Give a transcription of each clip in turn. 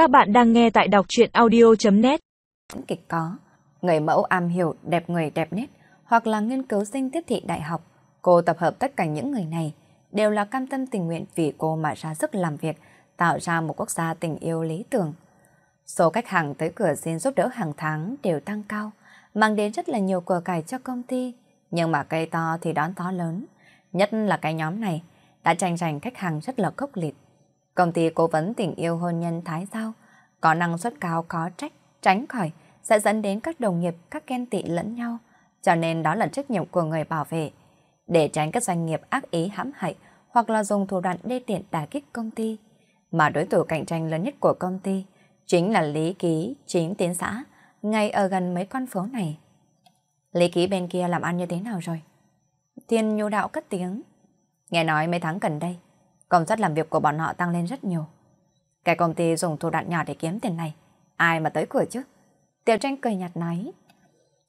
Các bạn đang nghe tại đọc truyện audio.net Kịch có, người mẫu am hiểu đẹp người đẹp nét hoặc là nghiên cứu sinh tiếp thị đại học. Cô tập hợp tất cả những người này đều là cam tâm tình nguyện vì cô mà ra sức làm việc, tạo ra một quốc gia tình yêu lý tưởng. Số khách hàng tới cửa xin giúp đỡ hàng tháng đều tăng cao, mang đến rất là nhiều cửa cải cho công ty. Nhưng mà cây to thì đón to lớn, nhất là cái nhóm này đã tranh giành khách hàng rất là cốc liệt. Công ty cố vấn tình yêu hôn nhân Thái Giao có năng suất cao có trách, tránh khỏi sẽ dẫn đến các đồng nghiệp các ghen tị lẫn nhau, cho nên đó là trách nhiệm của người bảo vệ. Để tránh các doanh nghiệp ác ý hãm hại hoặc là dùng thủ đoạn đê tiện đả kích công ty, mà đối thủ cạnh tranh lớn nhất của công ty chính là Lý Ký, chính tiến xã, ngay ở gần mấy con phố này. Lý Ký bên kia làm ăn như thế nào rồi? Thiên nhu đạo cất tiếng. Nghe nói mấy tháng gần đây, công suất làm việc của bọn họ tăng lên rất nhiều. Cái công ty dùng thủ đoạn nhỏ để kiếm tiền này, ai mà tới cửa chứ? Tiểu tranh cười nhạt nói.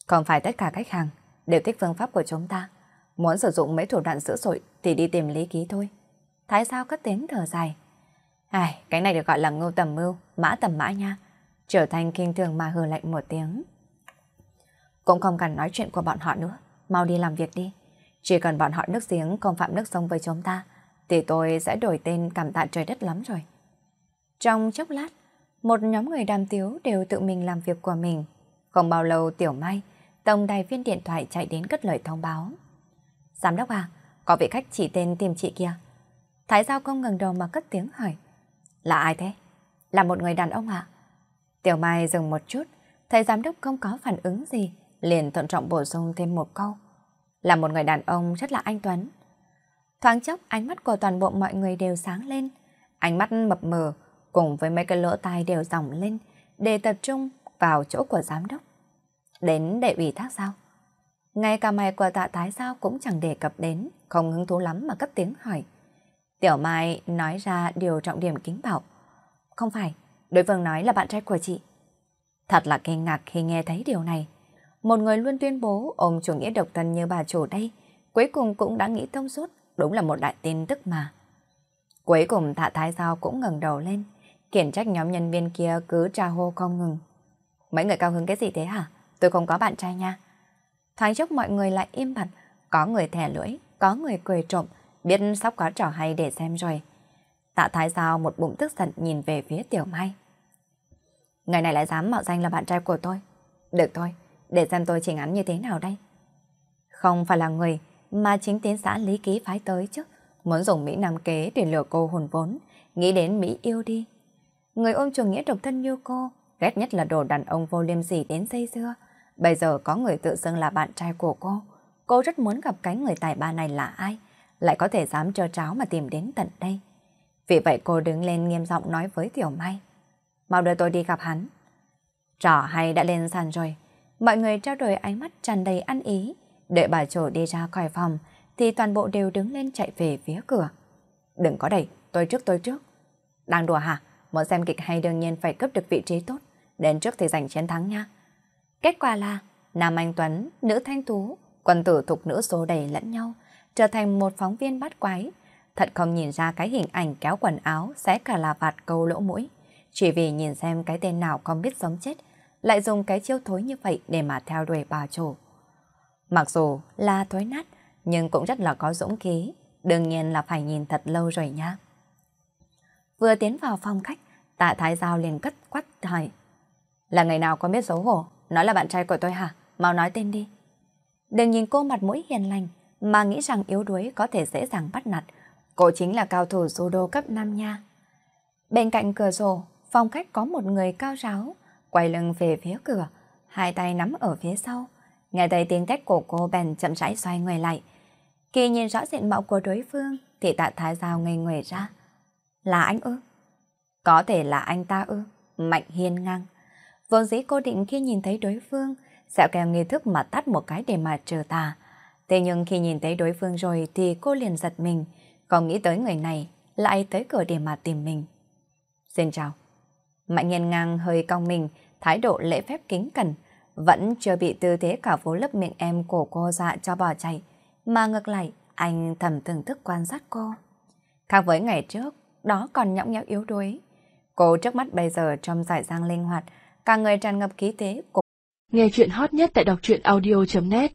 Không phải tất cả khách hàng đều thích phương pháp của chúng ta. Muốn sử dụng mấy thủ đoạn dữ dội thì đi tìm lý ký thôi. Thái sao cất tiếng thở dài. Ai, cái này được gọi là ngưu tầm mưu, mã tầm mã nha. Trở thành kinh thường mà hừ lạnh một tiếng. Cũng không cần nói chuyện của bọn họ nữa, mau đi làm việc đi. Chỉ cần bọn họ nước giếng không phạm nước sông với chúng ta, thì tôi sẽ đổi tên cảm tạ trời đất lắm rồi. Trong chốc lát, một nhóm người đàm tiếu đều tự mình làm việc của mình. Không bao lâu Tiểu Mai, tổng đài viên điện thoại chạy đến cất lời thông báo. Giám đốc à, có vị khách chỉ tên tìm chị kia. Thái Giao không ngừng đầu mà cất tiếng hỏi. Là ai thế? Là một người đàn ông ạ. Tiểu Mai dừng một chút, thấy giám đốc không có phản ứng gì, liền thận trọng bổ sung thêm một câu. Là một người đàn ông rất là anh Tuấn. Thoáng chốc ánh mắt của toàn bộ mọi người đều sáng lên. Ánh mắt mập mờ cùng với mấy cái lỗ tai đều dòng lên để tập trung vào chỗ của giám đốc. Đến để ủy thác sao? Ngay cả mày của tạ thái sao cũng chẳng đề cập đến, không hứng thú lắm mà cất tiếng hỏi. Tiểu Mai nói ra điều trọng điểm kính bảo. Không phải, đối phương nói là bạn trai của chị. Thật là kinh ngạc khi nghe thấy điều này. Một người luôn tuyên bố ôm chủ nghĩa độc thân như bà chủ đây, cuối cùng cũng đã nghĩ thông suốt, đúng là một đại tin tức mà. Cuối cùng Tạ Thái Giao cũng ngẩng đầu lên, khiển trách nhóm nhân viên kia cứ tra hô không ngừng. Mấy người cao hứng cái gì thế hả? Tôi không có bạn trai nha. Thoáng chốc mọi người lại im bặt, có người thẻ lưỡi, có người cười trộm, biết sắp có trò hay để xem rồi. Tạ Thái Giao một bụng tức giận nhìn về phía Tiểu Mai. Người này lại dám mạo danh là bạn trai của tôi. Được thôi, để xem tôi chỉnh án như thế nào đây. Không phải là người mà chính tiến xã Lý Ký phái tới chứ. Muốn dùng Mỹ Nam kế để lừa cô hồn vốn, nghĩ đến Mỹ yêu đi. Người ôm chủ nghĩa độc thân như cô, ghét nhất là đồ đàn ông vô liêm sỉ đến dây dưa. Bây giờ có người tự xưng là bạn trai của cô. Cô rất muốn gặp cái người tài ba này là ai, lại có thể dám trơ tráo mà tìm đến tận đây. Vì vậy cô đứng lên nghiêm giọng nói với Tiểu Mai. Mau đưa tôi đi gặp hắn. Trò hay đã lên sàn rồi. Mọi người trao đổi ánh mắt tràn đầy ăn ý. Đợi bà chủ đi ra khỏi phòng, thì toàn bộ đều đứng lên chạy về phía cửa. Đừng có đẩy, tôi trước tôi trước. Đang đùa hả? Muốn xem kịch hay đương nhiên phải cấp được vị trí tốt. Đến trước thì giành chiến thắng nha. Kết quả là Nam Anh Tuấn, nữ thanh tú, quân tử thục nữ số đầy lẫn nhau, trở thành một phóng viên bắt quái. Thật không nhìn ra cái hình ảnh kéo quần áo xé cả là vạt câu lỗ mũi. Chỉ vì nhìn xem cái tên nào không biết sống chết, lại dùng cái chiêu thối như vậy để mà theo đuổi bà chủ. Mặc dù là thối nát, nhưng cũng rất là có dũng khí, đương nhiên là phải nhìn thật lâu rồi nha. Vừa tiến vào phòng khách, tạ thái giao liền cất quắt hỏi. Là ngày nào có biết xấu hổ, nói là bạn trai của tôi hả? Mau nói tên đi. Đừng nhìn cô mặt mũi hiền lành, mà nghĩ rằng yếu đuối có thể dễ dàng bắt nạt. Cô chính là cao thủ judo cấp 5 nha. Bên cạnh cửa sổ, phòng khách có một người cao ráo, quay lưng về phía cửa, hai tay nắm ở phía sau. Nghe thấy tiếng thét của cô bèn chậm rãi xoay người lại. Khi nhìn rõ diện mạo của đối phương thì tạ thái giao ngây người ra. Là anh ư? Có thể là anh ta ư? Mạnh hiên ngang. Vốn dĩ cô định khi nhìn thấy đối phương sẽ kèo nghi thức mà tắt một cái để mà trừ tà. Thế nhưng khi nhìn thấy đối phương rồi thì cô liền giật mình, không nghĩ tới người này lại tới cửa để mà tìm mình. Xin chào. Mạnh hiên ngang hơi cong mình, thái độ lễ phép kính cẩn, vẫn chưa bị tư thế cả phố lớp miệng em của cô dạ cho bỏ chạy, mà ngược lại, anh thầm thưởng thức quan sát cô. Khác với ngày trước, đó còn nhõng nhẽo yếu đuối. Cô trước mắt bây giờ trong giải giang linh hoạt, cả người tràn ngập khí thế. Của... Nghe chuyện hot nhất tại đọc truyện audio.net